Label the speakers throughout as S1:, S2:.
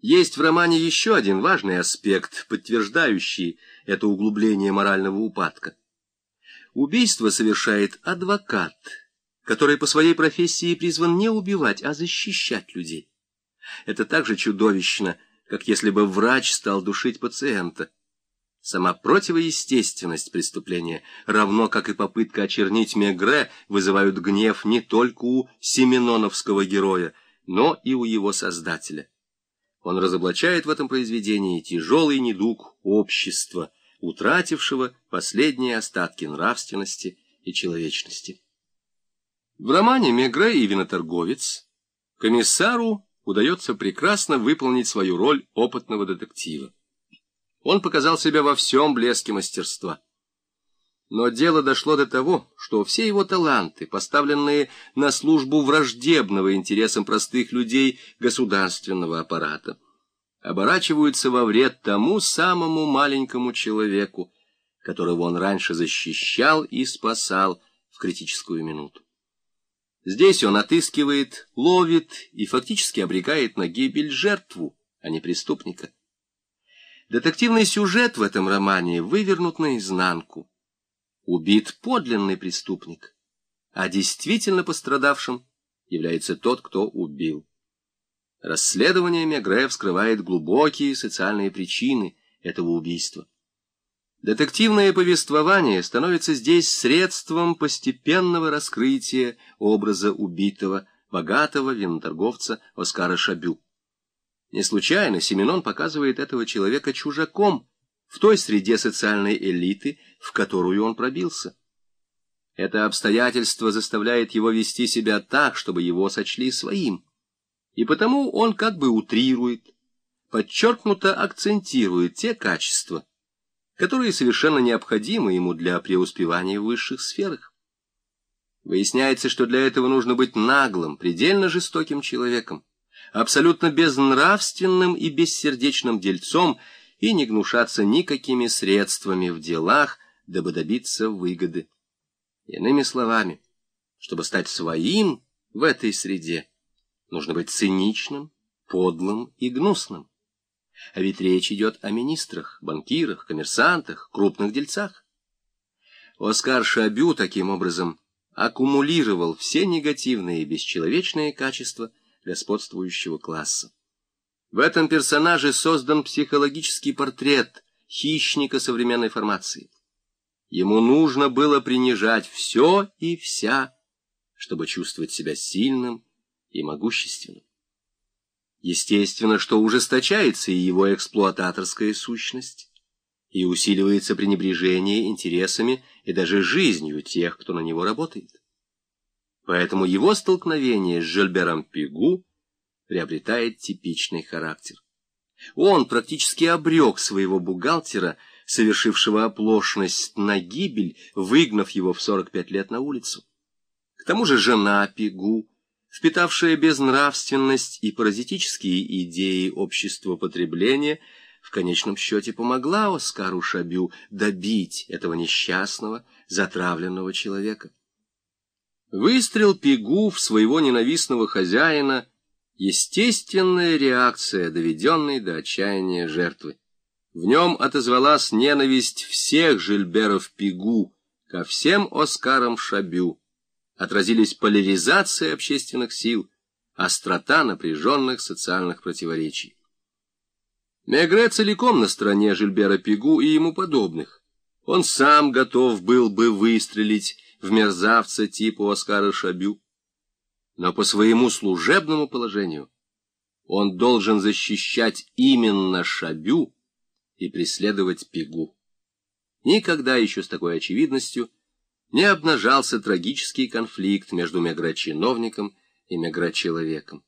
S1: Есть в романе еще один важный аспект, подтверждающий это углубление морального упадка. Убийство совершает адвокат, который по своей профессии призван не убивать, а защищать людей. Это так же чудовищно, как если бы врач стал душить пациента. Сама противоестественность преступления, равно как и попытка очернить Мегре, вызывают гнев не только у семеноновского героя, но и у его создателя. Он разоблачает в этом произведении тяжелый недуг общества, утратившего последние остатки нравственности и человечности. В романе «Мегре и виноторговец» комиссару удается прекрасно выполнить свою роль опытного детектива. Он показал себя во всем блеске мастерства. Но дело дошло до того, что все его таланты, поставленные на службу враждебного интересам простых людей государственного аппарата, оборачиваются во вред тому самому маленькому человеку, которого он раньше защищал и спасал в критическую минуту. Здесь он отыскивает, ловит и фактически обрекает на гибель жертву, а не преступника. Детективный сюжет в этом романе вывернут наизнанку убит подлинный преступник, а действительно пострадавшим является тот, кто убил. Расследование Мегре вскрывает глубокие социальные причины этого убийства. Детективное повествование становится здесь средством постепенного раскрытия образа убитого, богатого виноторговца Оскара Шабю. Не случайно Семенон показывает этого человека чужаком, в той среде социальной элиты, в которую он пробился. Это обстоятельство заставляет его вести себя так, чтобы его сочли своим. И потому он как бы утрирует, подчеркнуто акцентирует те качества, которые совершенно необходимы ему для преуспевания в высших сферах. Выясняется, что для этого нужно быть наглым, предельно жестоким человеком, абсолютно безнравственным и бессердечным дельцом, и не гнушаться никакими средствами в делах, дабы добиться выгоды. Иными словами, чтобы стать своим в этой среде, нужно быть циничным, подлым и гнусным. А ведь речь идет о министрах, банкирах, коммерсантах, крупных дельцах. Оскар Шабю таким образом аккумулировал все негативные и бесчеловечные качества господствующего класса. В этом персонаже создан психологический портрет хищника современной формации. Ему нужно было принижать все и вся, чтобы чувствовать себя сильным и могущественным. Естественно, что ужесточается и его эксплуататорская сущность, и усиливается пренебрежение интересами и даже жизнью тех, кто на него работает. Поэтому его столкновение с Жильбером Пигу приобретает типичный характер. Он практически обрек своего бухгалтера, совершившего оплошность на гибель, выгнав его в 45 лет на улицу. К тому же жена Пигу, впитавшая безнравственность и паразитические идеи общества потребления, в конечном счете помогла Оскару Шабю добить этого несчастного, затравленного человека. Выстрел Пигу в своего ненавистного хозяина — естественная реакция, доведенной до отчаяния жертвы. В нем отозвалась ненависть всех Жильберов Пигу ко всем Оскарам Шабю. Отразились поляризация общественных сил, острота напряженных социальных противоречий. Мегре целиком на стороне Жильбера Пигу и ему подобных. Он сам готов был бы выстрелить в мерзавца типа Оскара Шабю но по своему служебному положению он должен защищать именно Шабю и преследовать Пигу. Никогда еще с такой очевидностью не обнажался трагический конфликт между мегрочиновником и мегрочеловеком.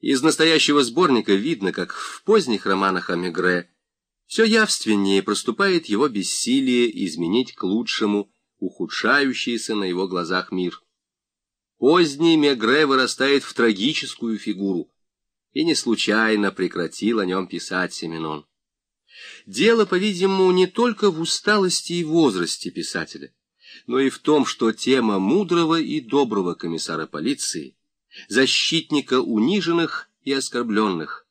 S1: Из настоящего сборника видно, как в поздних романах о Мегре все явственнее проступает его бессилие изменить к лучшему ухудшающийся на его глазах мир. Поздний Мегре вырастает в трагическую фигуру, и не случайно прекратил о нем писать Семенон. Дело, по-видимому, не только в усталости и возрасте писателя, но и в том, что тема мудрого и доброго комиссара полиции, защитника униженных и оскорбленных,